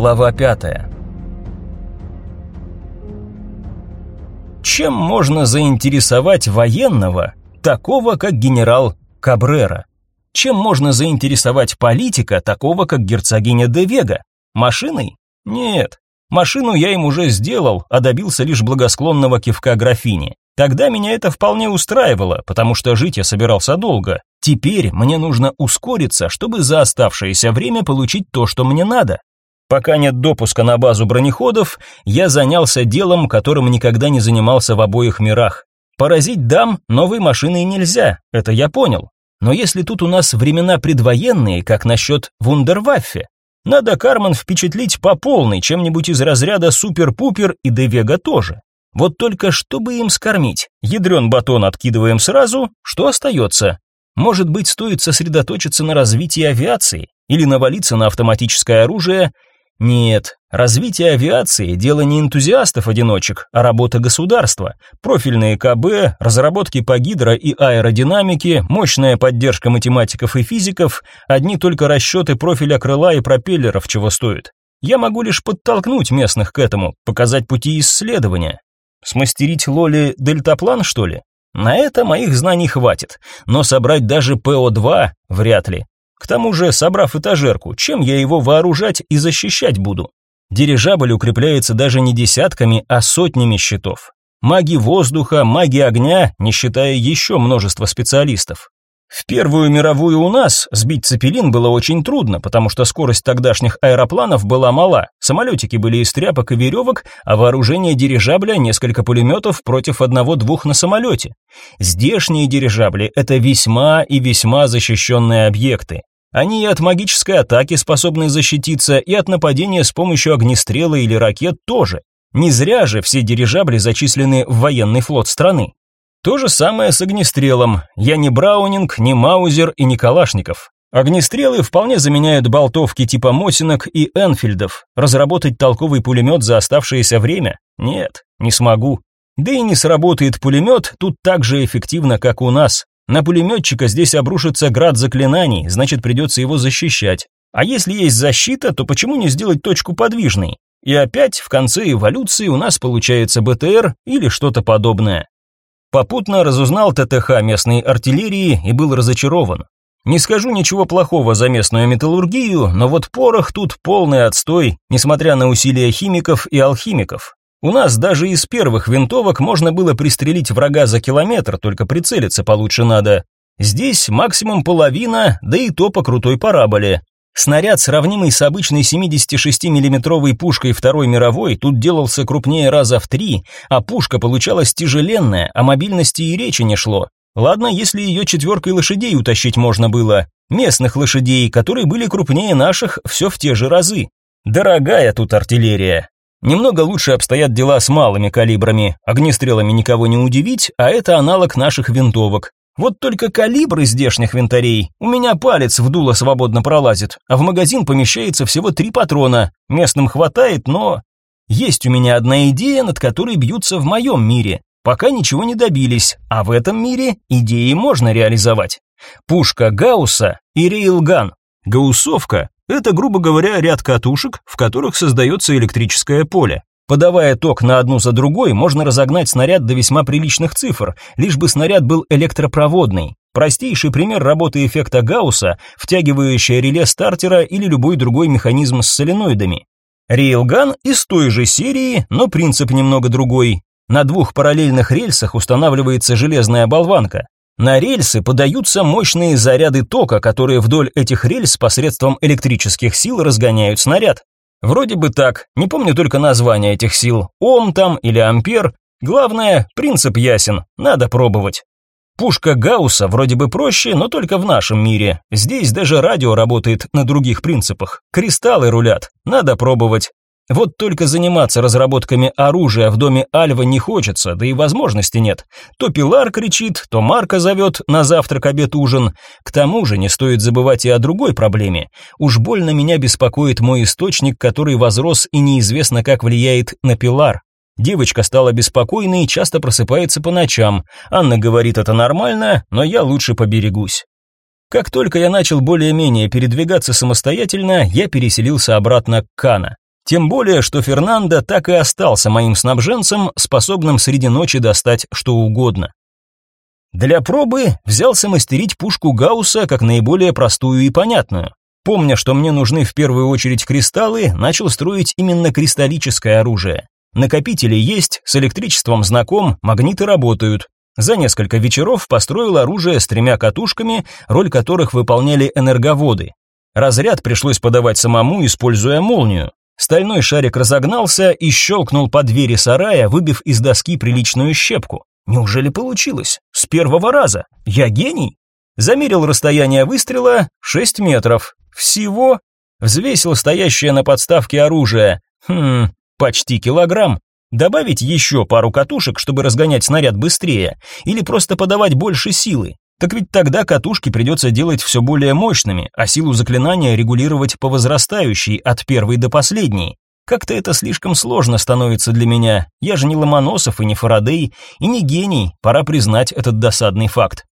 Глава пятая. Чем можно заинтересовать военного, такого как генерал Кабрера? Чем можно заинтересовать политика, такого как герцогиня де Вега? Машиной? Нет. Машину я им уже сделал, а добился лишь благосклонного кивка графини. Тогда меня это вполне устраивало, потому что жить я собирался долго. Теперь мне нужно ускориться, чтобы за оставшееся время получить то, что мне надо. Пока нет допуска на базу бронеходов, я занялся делом, которым никогда не занимался в обоих мирах. Поразить дам новой машиной нельзя, это я понял. Но если тут у нас времена предвоенные, как насчет вундерваффе, надо Кармен впечатлить по полной, чем-нибудь из разряда супер-пупер и Девега тоже. Вот только чтобы им скормить? Ядрен батон откидываем сразу, что остается? Может быть, стоит сосредоточиться на развитии авиации или навалиться на автоматическое оружие – нет, развитие авиации – дело не энтузиастов-одиночек, а работа государства. Профильные КБ, разработки по гидро- и аэродинамике, мощная поддержка математиков и физиков, одни только расчеты профиля крыла и пропеллеров чего стоят. Я могу лишь подтолкнуть местных к этому, показать пути исследования. Смастерить Лоли дельтаплан, что ли? На это моих знаний хватит, но собрать даже ПО-2 вряд ли. К тому же, собрав этажерку, чем я его вооружать и защищать буду? Дирижабль укрепляется даже не десятками, а сотнями щитов. Маги воздуха, маги огня, не считая еще множества специалистов. В Первую мировую у нас сбить цепелин было очень трудно, потому что скорость тогдашних аэропланов была мала. Самолетики были из тряпок и веревок, а вооружение дирижабля несколько пулеметов против одного-двух на самолете. Здешние дирижабли – это весьма и весьма защищенные объекты. Они и от магической атаки способны защититься, и от нападения с помощью огнестрела или ракет тоже. Не зря же все дирижабли зачислены в военный флот страны. То же самое с огнестрелом. Я не Браунинг, не Маузер и не Калашников. Огнестрелы вполне заменяют болтовки типа Мосинок и Энфильдов. Разработать толковый пулемет за оставшееся время? Нет, не смогу. Да и не сработает пулемет тут так же эффективно, как у нас. На пулеметчика здесь обрушится град заклинаний, значит придется его защищать. А если есть защита, то почему не сделать точку подвижной? И опять в конце эволюции у нас получается БТР или что-то подобное. Попутно разузнал ТТХ местной артиллерии и был разочарован. Не скажу ничего плохого за местную металлургию, но вот порох тут полный отстой, несмотря на усилия химиков и алхимиков. У нас даже из первых винтовок можно было пристрелить врага за километр, только прицелиться получше надо. Здесь максимум половина, да и то по крутой параболе. Снаряд, сравнимый с обычной 76 миллиметровой пушкой Второй мировой, тут делался крупнее раза в три, а пушка получалась тяжеленная, о мобильности и речи не шло. Ладно, если ее четверкой лошадей утащить можно было. Местных лошадей, которые были крупнее наших, все в те же разы. Дорогая тут артиллерия. Немного лучше обстоят дела с малыми калибрами. Огнестрелами никого не удивить, а это аналог наших винтовок. Вот только калибры здешних винтарей. У меня палец в дуло свободно пролазит, а в магазин помещается всего три патрона. Местным хватает, но... Есть у меня одна идея, над которой бьются в моем мире. Пока ничего не добились, а в этом мире идеи можно реализовать. Пушка Гаусса и рейлган. Гауссовка это, грубо говоря, ряд катушек, в которых создается электрическое поле. Подавая ток на одну за другой, можно разогнать снаряд до весьма приличных цифр, лишь бы снаряд был электропроводный. Простейший пример работы эффекта Гаусса, втягивающая реле стартера или любой другой механизм с соленоидами. Рейлган из той же серии, но принцип немного другой. На двух параллельных рельсах устанавливается железная болванка. На рельсы подаются мощные заряды тока, которые вдоль этих рельс посредством электрических сил разгоняют снаряд. Вроде бы так, не помню только название этих сил, ом там или ампер. Главное, принцип ясен, надо пробовать. Пушка Гаусса вроде бы проще, но только в нашем мире. Здесь даже радио работает на других принципах. Кристаллы рулят, надо пробовать. Вот только заниматься разработками оружия в доме Альва не хочется, да и возможности нет. То Пилар кричит, то Марка зовет на завтрак, обед, ужин. К тому же не стоит забывать и о другой проблеме. Уж больно меня беспокоит мой источник, который возрос и неизвестно как влияет на Пилар. Девочка стала беспокойной и часто просыпается по ночам. Анна говорит, это нормально, но я лучше поберегусь. Как только я начал более-менее передвигаться самостоятельно, я переселился обратно к Кана. Тем более, что Фернандо так и остался моим снабженцем, способным среди ночи достать что угодно. Для пробы взялся мастерить пушку Гаусса как наиболее простую и понятную. Помня, что мне нужны в первую очередь кристаллы, начал строить именно кристаллическое оружие. Накопители есть, с электричеством знаком, магниты работают. За несколько вечеров построил оружие с тремя катушками, роль которых выполняли энерговоды. Разряд пришлось подавать самому, используя молнию. Стальной шарик разогнался и щелкнул по двери сарая, выбив из доски приличную щепку. Неужели получилось? С первого раза. Я гений? Замерил расстояние выстрела 6 метров. Всего взвесил стоящее на подставке оружие. Хм, почти килограмм. Добавить еще пару катушек, чтобы разгонять снаряд быстрее, или просто подавать больше силы. Так ведь тогда катушки придется делать все более мощными, а силу заклинания регулировать по возрастающей от первой до последней. Как-то это слишком сложно становится для меня. Я же не Ломоносов и не Фарадей, и не гений, пора признать этот досадный факт.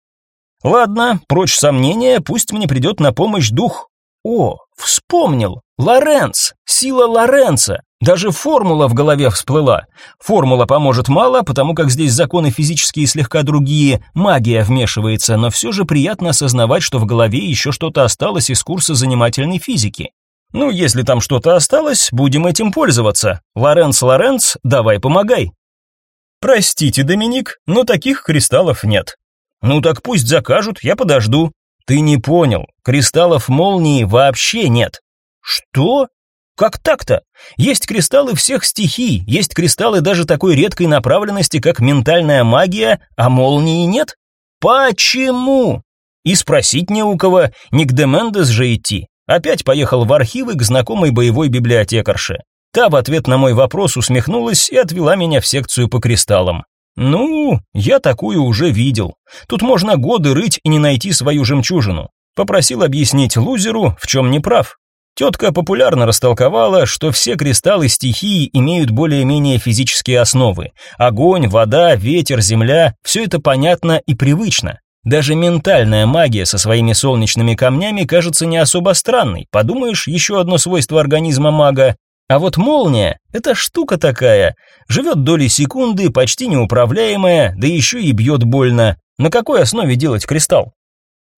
Ладно, прочь сомнения, пусть мне придет на помощь дух. О, вспомнил! Лоренц! Сила Лоренца! Даже формула в голове всплыла. Формула поможет мало, потому как здесь законы физические слегка другие, магия вмешивается, но все же приятно осознавать, что в голове еще что-то осталось из курса занимательной физики. Ну, если там что-то осталось, будем этим пользоваться. Лоренц, Лоренц, давай помогай. Простите, Доминик, но таких кристаллов нет. Ну так пусть закажут, я подожду. Ты не понял, кристаллов молнии вообще нет. Что? Как так-то? Есть кристаллы всех стихий, есть кристаллы даже такой редкой направленности, как ментальная магия, а молнии нет? Почему? И спросить не у кого, не к Демендес же идти. Опять поехал в архивы к знакомой боевой библиотекарше. Та в ответ на мой вопрос усмехнулась и отвела меня в секцию по кристаллам. Ну, я такую уже видел. Тут можно годы рыть и не найти свою жемчужину. Попросил объяснить лузеру, в чем не прав. Тетка популярно растолковала, что все кристаллы стихии имеют более-менее физические основы. Огонь, вода, ветер, земля – все это понятно и привычно. Даже ментальная магия со своими солнечными камнями кажется не особо странной. Подумаешь, еще одно свойство организма мага. А вот молния – это штука такая. Живет доли секунды, почти неуправляемая, да еще и бьет больно. На какой основе делать кристалл?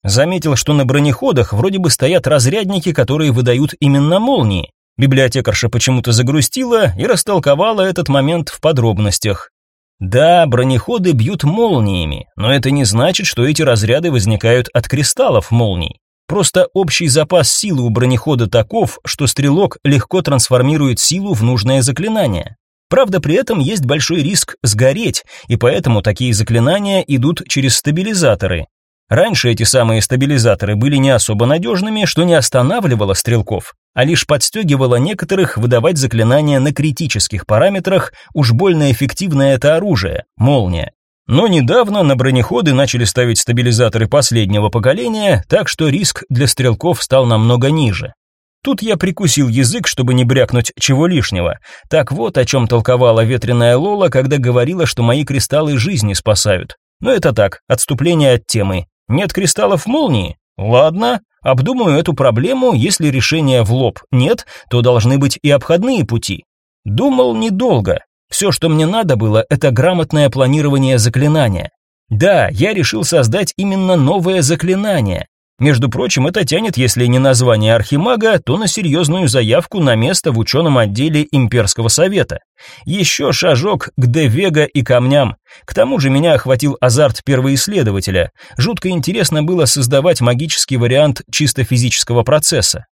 Заметил, что на бронеходах вроде бы стоят разрядники, которые выдают именно молнии. Библиотекарша почему-то загрустила и растолковала этот момент в подробностях. Да, бронеходы бьют молниями, но это не значит, что эти разряды возникают от кристаллов молний. Просто общий запас силы у бронехода таков, что стрелок легко трансформирует силу в нужное заклинание. Правда, при этом есть большой риск сгореть, и поэтому такие заклинания идут через стабилизаторы. Раньше эти самые стабилизаторы были не особо надежными, что не останавливало стрелков, а лишь подстегивало некоторых выдавать заклинания на критических параметрах, уж больно эффективное это оружие, молния. Но недавно на бронеходы начали ставить стабилизаторы последнего поколения, так что риск для стрелков стал намного ниже. Тут я прикусил язык, чтобы не брякнуть чего лишнего. Так вот, о чем толковала ветреная Лола, когда говорила, что мои кристаллы жизни спасают. Но это так, отступление от темы. Нет кристаллов молнии? Ладно, обдумаю эту проблему, если решения в лоб нет, то должны быть и обходные пути. Думал недолго. Все, что мне надо было, это грамотное планирование заклинания. Да, я решил создать именно новое заклинание, между прочим, это тянет, если не на звание архимага, то на серьезную заявку на место в ученом отделе Имперского совета. Еще шажок к Девега и камням. К тому же меня охватил азарт первоисследователя. Жутко интересно было создавать магический вариант чисто физического процесса.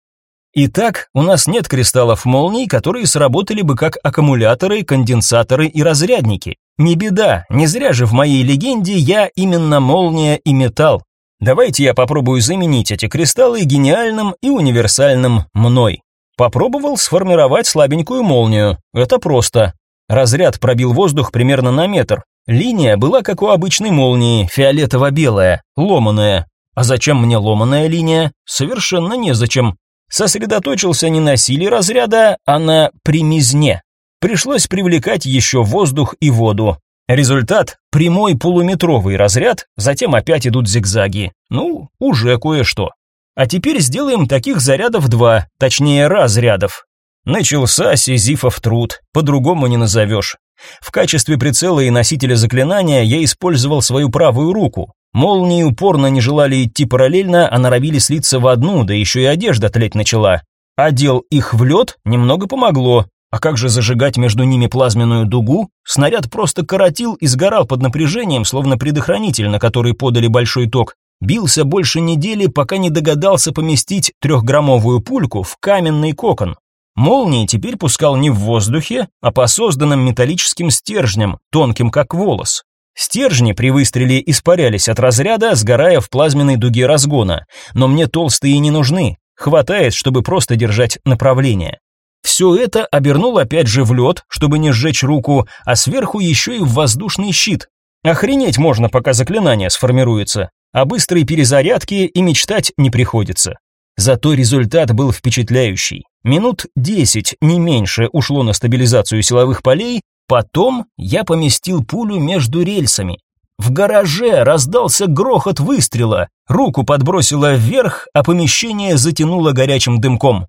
Итак, у нас нет кристаллов молний, которые сработали бы как аккумуляторы, конденсаторы и разрядники. Не беда, не зря же в моей легенде я именно молния и металл. Давайте я попробую заменить эти кристаллы гениальным и универсальным мной. Попробовал сформировать слабенькую молнию. Это просто. Разряд пробил воздух примерно на метр. Линия была как у обычной молнии, фиолетово-белая, ломаная. А зачем мне ломаная линия? Совершенно незачем. Сосредоточился не на силе разряда, а на примизне. Пришлось привлекать еще воздух и воду. Результат – прямой полуметровый разряд, затем опять идут зигзаги. Ну, уже кое-что. А теперь сделаем таких зарядов два, точнее разрядов. Начался Сизифов труд, по-другому не назовешь. В качестве прицела и носителя заклинания я использовал свою правую руку. Молнии упорно не желали идти параллельно, а норовили слиться в одну, да еще и одежда тлеть начала. Одел их в лед, немного помогло. А как же зажигать между ними плазменную дугу? Снаряд просто коротил и сгорал под напряжением, словно предохранитель, на который подали большой ток. Бился больше недели, пока не догадался поместить трехграммовую пульку в каменный кокон. Молнии теперь пускал не в воздухе, а по созданным металлическим стержням, тонким как волос. Стержни при выстреле испарялись от разряда, сгорая в плазменной дуге разгона, но мне толстые не нужны, хватает, чтобы просто держать направление. Все это обернул опять же в лед, чтобы не сжечь руку, а сверху еще и в воздушный щит. Охренеть можно, пока заклинание сформируется. О быстрой перезарядке и мечтать не приходится. Зато результат был впечатляющий. Минут десять, не меньше, ушло на стабилизацию силовых полей, потом я поместил пулю между рельсами. В гараже раздался грохот выстрела, руку подбросило вверх, а помещение затянуло горячим дымком.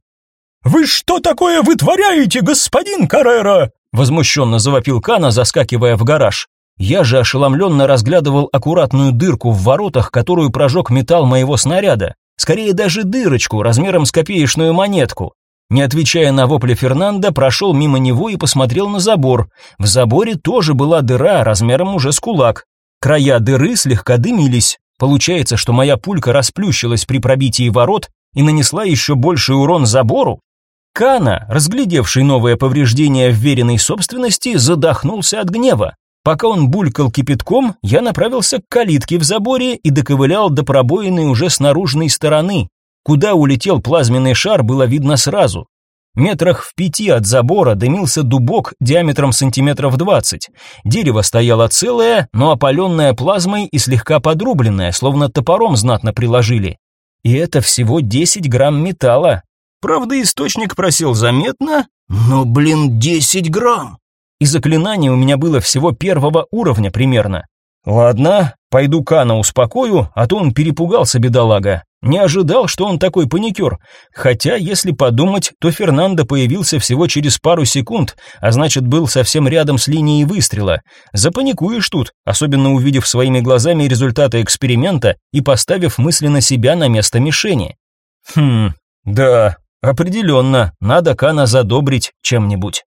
«Вы что такое вытворяете, господин Каррера?» возмущенно завопил Кана, заскакивая в гараж. Я же ошеломленно разглядывал аккуратную дырку в воротах, которую прожег металл моего снаряда. Скорее даже дырочку, размером с копеечную монетку. Не отвечая на вопли Фернанда, прошел мимо него и посмотрел на забор. В заборе тоже была дыра, размером уже с кулак. Края дыры слегка дымились. Получается, что моя пулька расплющилась при пробитии ворот и нанесла еще больший урон забору. Кана, разглядевший новое повреждение вверенной собственности, задохнулся от гнева. Пока он булькал кипятком, я направился к калитке в заборе и доковылял до пробоины уже с наружной стороны. Куда улетел плазменный шар, было видно сразу. Метрах в пяти от забора дымился дубок диаметром сантиметров двадцать. Дерево стояло целое, но опаленное плазмой и слегка подрубленное, словно топором знатно приложили. И это всего десять грамм металла. Правда, источник просил заметно, но, блин, десять грамм и заклинание у меня было всего первого уровня примерно. Ладно, пойду Кана успокою, а то он перепугался, бедолага. Не ожидал, что он такой паникер. Хотя, если подумать, то Фернандо появился всего через пару секунд, а значит, был совсем рядом с линией выстрела. Запаникуешь тут, особенно увидев своими глазами результаты эксперимента и поставив мысленно себя на место мишени. Хм, да, определенно, надо Кана задобрить чем-нибудь.